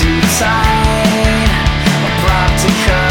to decide a prop to cut.